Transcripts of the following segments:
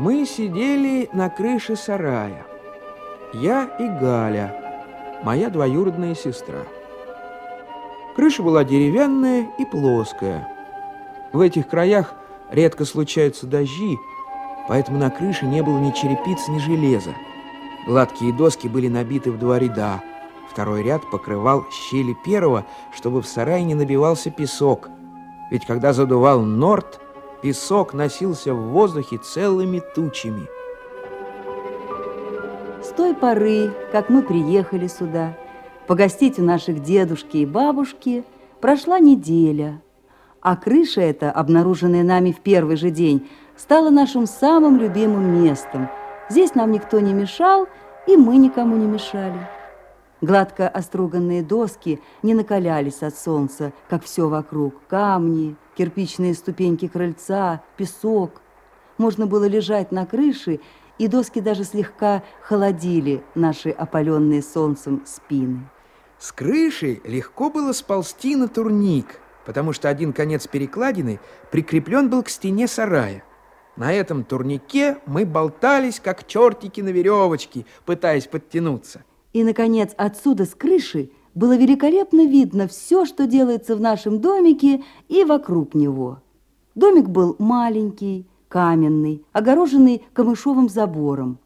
Мы сидели на крыше сарая. Я и Галя, моя двоюродная сестра. Крыша была деревянная и плоская. В этих краях редко случаются дожди, поэтому на крыше не было ни черепиц, ни железа. Гладкие доски были набиты в два ряда. Второй ряд покрывал щели первого, чтобы в сарае не набивался песок. Ведь когда задувал норт, песок носился в воздухе целыми тучами. С той поры, как мы приехали сюда, погостить у наших дедушки и бабушки, прошла неделя. А крыша эта, обнаруженная нами в первый же день, стала нашим самым любимым местом. Здесь нам никто не мешал, и мы никому не мешали. Гладко оструганные доски не накалялись от солнца, как все вокруг. Камни, кирпичные ступеньки крыльца, песок. Можно было лежать на крыше, и доски даже слегка холодили наши опаленные солнцем спины. С крыши легко было сползти на турник, потому что один конец перекладины прикреплен был к стене сарая. На этом турнике мы болтались, как чертики на веревочке, пытаясь подтянуться. И, наконец, отсюда с крыши было великолепно видно все, что делается в нашем домике и вокруг него. Домик был маленький, каменный, огороженный камышовым забором.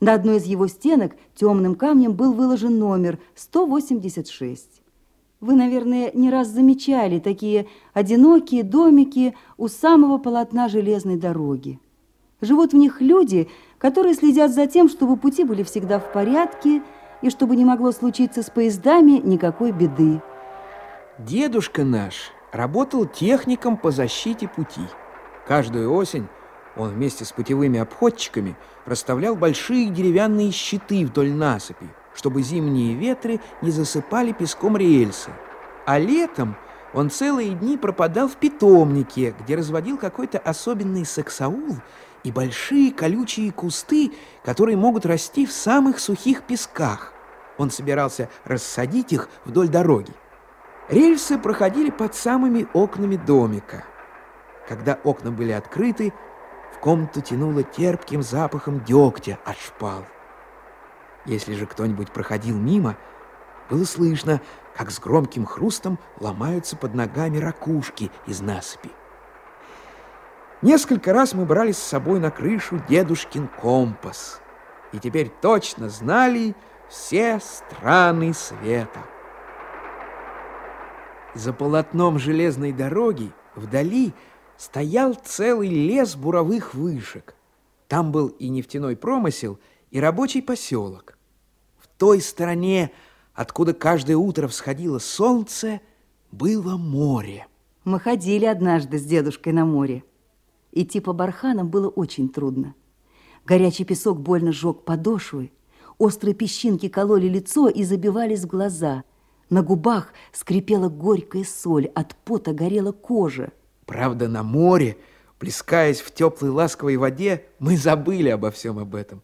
На одной из его стенок темным камнем был выложен номер 186. Вы, наверное, не раз замечали такие одинокие домики у самого полотна железной дороги. Живут в них люди, которые следят за тем, чтобы пути были всегда в порядке, и чтобы не могло случиться с поездами никакой беды. Дедушка наш работал техником по защите пути. Каждую осень он вместе с путевыми обходчиками расставлял большие деревянные щиты вдоль насыпи, чтобы зимние ветры не засыпали песком рельсы. А летом он целые дни пропадал в питомнике, где разводил какой-то особенный саксаул и большие колючие кусты, которые могут расти в самых сухих песках. Он собирался рассадить их вдоль дороги. Рельсы проходили под самыми окнами домика. Когда окна были открыты, в комнату тянуло терпким запахом дегтя от шпал. Если же кто-нибудь проходил мимо, было слышно, как с громким хрустом ломаются под ногами ракушки из насыпи. Несколько раз мы брали с собой на крышу дедушкин компас, и теперь точно знали, все страны света. За полотном железной дороги вдали стоял целый лес буровых вышек. Там был и нефтяной промысел, и рабочий поселок. В той стороне, откуда каждое утро всходило солнце, было море. Мы ходили однажды с дедушкой на море. Идти по барханам было очень трудно. Горячий песок больно сжег подошвы, Острые песчинки кололи лицо и забивались в глаза. На губах скрипела горькая соль, от пота горела кожа. Правда, на море, плескаясь в теплой ласковой воде, мы забыли обо всем об этом.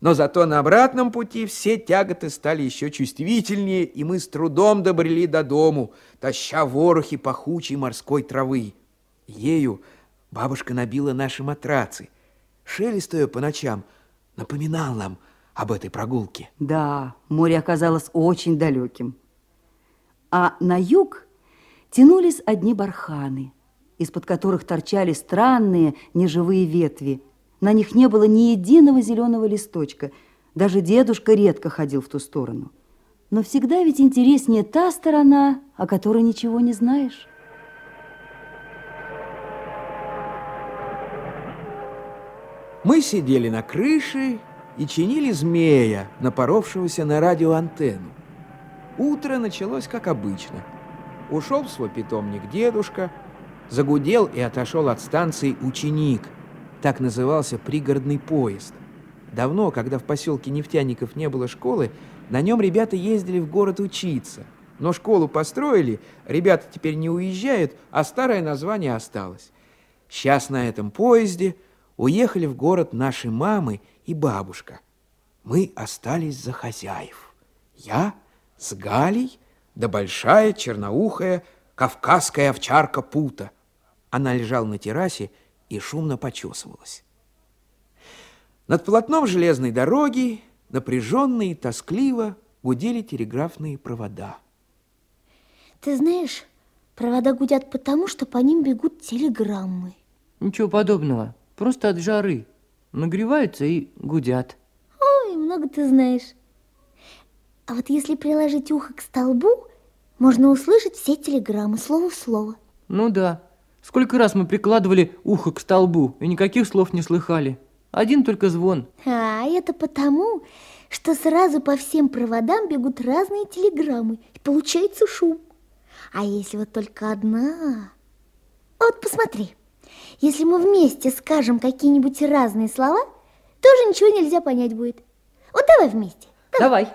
Но зато на обратном пути все тяготы стали еще чувствительнее, и мы с трудом добрели до дому, таща ворохи пахучей морской травы. Ею бабушка набила наши матрацы. Шелест ее по ночам напоминал нам об этой прогулке. Да, море оказалось очень далеким. А на юг тянулись одни барханы, из-под которых торчали странные неживые ветви. На них не было ни единого зеленого листочка. Даже дедушка редко ходил в ту сторону. Но всегда ведь интереснее та сторона, о которой ничего не знаешь. Мы сидели на крыше и чинили змея, напоровшегося на радиоантенну. Утро началось как обычно. Ушел в свой питомник дедушка, загудел и отошел от станции ученик. Так назывался пригородный поезд. Давно, когда в поселке нефтяников не было школы, на нем ребята ездили в город учиться. Но школу построили, ребята теперь не уезжают, а старое название осталось. Сейчас на этом поезде уехали в город наши мамы и бабушка. Мы остались за хозяев. Я с Галей, да большая черноухая кавказская овчарка Пута. Она лежала на террасе и шумно почесывалась. Над полотном железной дороги напряженно и тоскливо гудели телеграфные провода. Ты знаешь, провода гудят потому, что по ним бегут телеграммы. Ничего подобного. Просто от жары. Нагреваются и гудят. Ой, много ты знаешь. А вот если приложить ухо к столбу, можно услышать все телеграммы, слово в слово. Ну да. Сколько раз мы прикладывали ухо к столбу и никаких слов не слыхали. Один только звон. А это потому, что сразу по всем проводам бегут разные телеграммы, и получается шум. А если вот только одна... Вот посмотри, если мы вместе скажем какие-нибудь разные слова, тоже ничего нельзя понять будет. Вот давай вместе. Давай.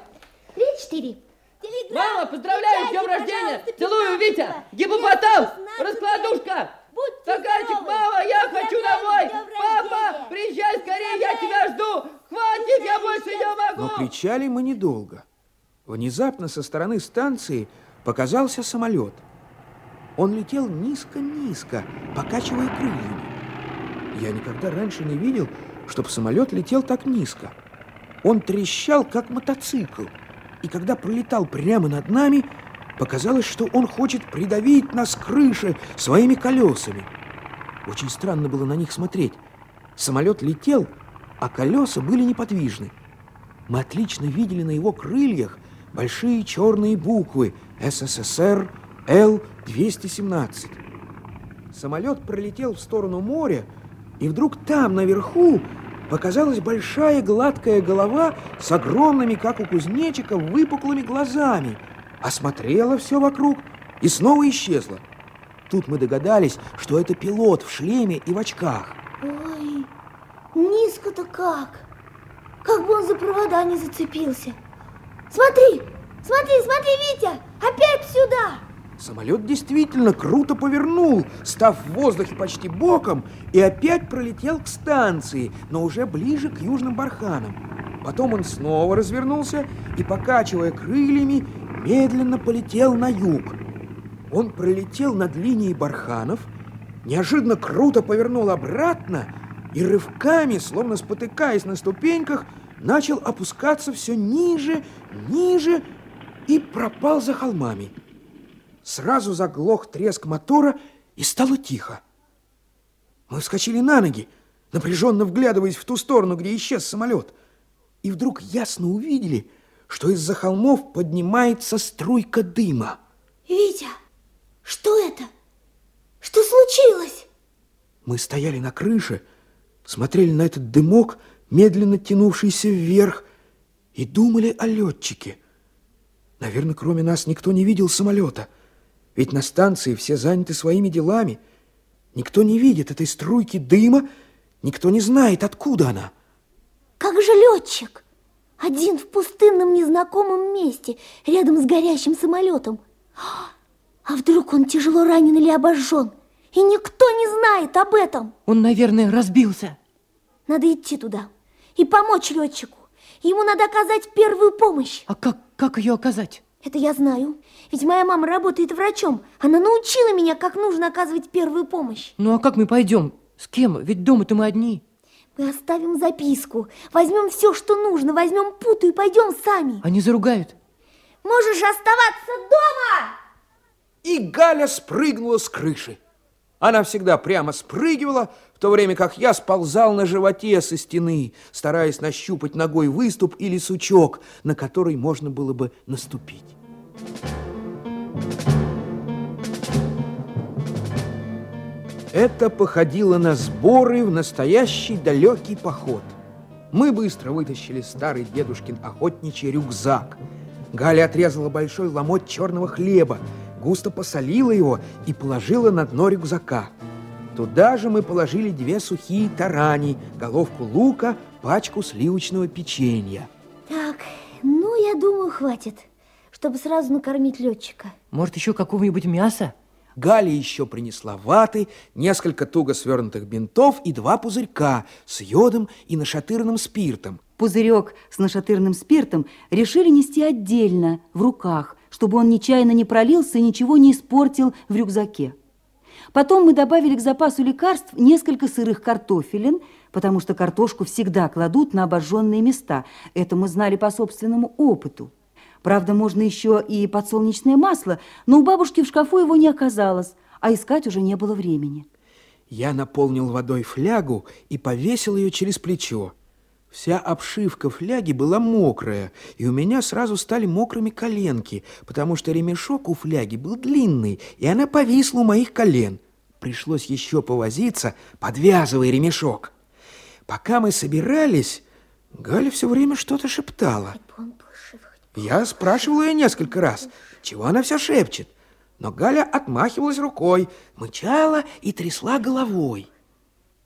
Три, четыре. Телеграмма, Мама, поздравляю с днем рождения! Целую, 15, Витя! Гипопотам! 16, Раскладушка! Будьте Стаканчик, мама, я хочу домой! Папа, приезжай скорее, я тебя жду! Хватит, я больше не Но могу! кричали мы недолго. Внезапно со стороны станции показался самолет. Он летел низко-низко, покачивая крыльями. Я никогда раньше не видел, чтобы самолет летел так низко. Он трещал, как мотоцикл, и когда пролетал прямо над нами, показалось, что он хочет придавить нас к крыше своими колесами. Очень странно было на них смотреть. Самолет летел, а колеса были неподвижны. Мы отлично видели на его крыльях большие черные буквы СССР Л-217. Самолет пролетел в сторону моря, и вдруг там, наверху, показалась большая гладкая голова с огромными, как у кузнечика, выпуклыми глазами. Осмотрела все вокруг и снова исчезла. Тут мы догадались, что это пилот в шлеме и в очках. Ой, низко-то как? Как бы он за провода не зацепился. Смотри, смотри, смотри, Витя, опять сюда. Самолет действительно круто повернул, став в воздухе почти боком, и опять пролетел к станции, но уже ближе к южным барханам. Потом он снова развернулся и, покачивая крыльями, медленно полетел на юг. Он пролетел над линией барханов, неожиданно круто повернул обратно и рывками, словно спотыкаясь на ступеньках, начал опускаться все ниже, ниже и пропал за холмами. Сразу заглох треск мотора, и стало тихо. Мы вскочили на ноги, напряженно вглядываясь в ту сторону, где исчез самолет. И вдруг ясно увидели, что из-за холмов поднимается струйка дыма. Витя, что это? Что случилось? Мы стояли на крыше, смотрели на этот дымок, медленно тянувшийся вверх, и думали о летчике. Наверное, кроме нас никто не видел самолета, ведь на станции все заняты своими делами. Никто не видит этой струйки дыма, никто не знает, откуда она. Как же летчик? Один в пустынном незнакомом месте, рядом с горящим самолетом. А вдруг он тяжело ранен или обожжен? И никто не знает об этом. Он, наверное, разбился. Надо идти туда и помочь летчику. Ему надо оказать первую помощь. А как, как ее оказать? Это я знаю. Ведь моя мама работает врачом. Она научила меня, как нужно оказывать первую помощь. Ну а как мы пойдем? С кем? Ведь дома-то мы одни. Мы оставим записку, возьмем все, что нужно, возьмем путу и пойдем сами. Они заругают. Можешь оставаться дома! И Галя спрыгнула с крыши. Она всегда прямо спрыгивала, в то время как я сползал на животе со стены, стараясь нащупать ногой выступ или сучок, на который можно было бы наступить. Это походило на сборы в настоящий далекий поход. Мы быстро вытащили старый дедушкин охотничий рюкзак. Галя отрезала большой ломоть черного хлеба, густо посолила его и положила на дно рюкзака. Туда же мы положили две сухие тарани, головку лука, пачку сливочного печенья. Так, ну, я думаю, хватит, чтобы сразу накормить летчика. Может, еще какого-нибудь мяса? Галя еще принесла ваты, несколько туго свернутых бинтов и два пузырька с йодом и нашатырным спиртом. Пузырек с нашатырным спиртом решили нести отдельно, в руках, чтобы он нечаянно не пролился и ничего не испортил в рюкзаке. Потом мы добавили к запасу лекарств несколько сырых картофелин, потому что картошку всегда кладут на обожженные места. Это мы знали по собственному опыту. Правда, можно еще и подсолнечное масло, но у бабушки в шкафу его не оказалось, а искать уже не было времени. Я наполнил водой флягу и повесил ее через плечо. Вся обшивка фляги была мокрая, и у меня сразу стали мокрыми коленки, потому что ремешок у фляги был длинный, и она повисла у моих колен. Пришлось еще повозиться, подвязывая ремешок. Пока мы собирались, Галя все время что-то шептала. Я спрашивал ее несколько раз, чего она все шепчет, но Галя отмахивалась рукой, мычала и трясла головой.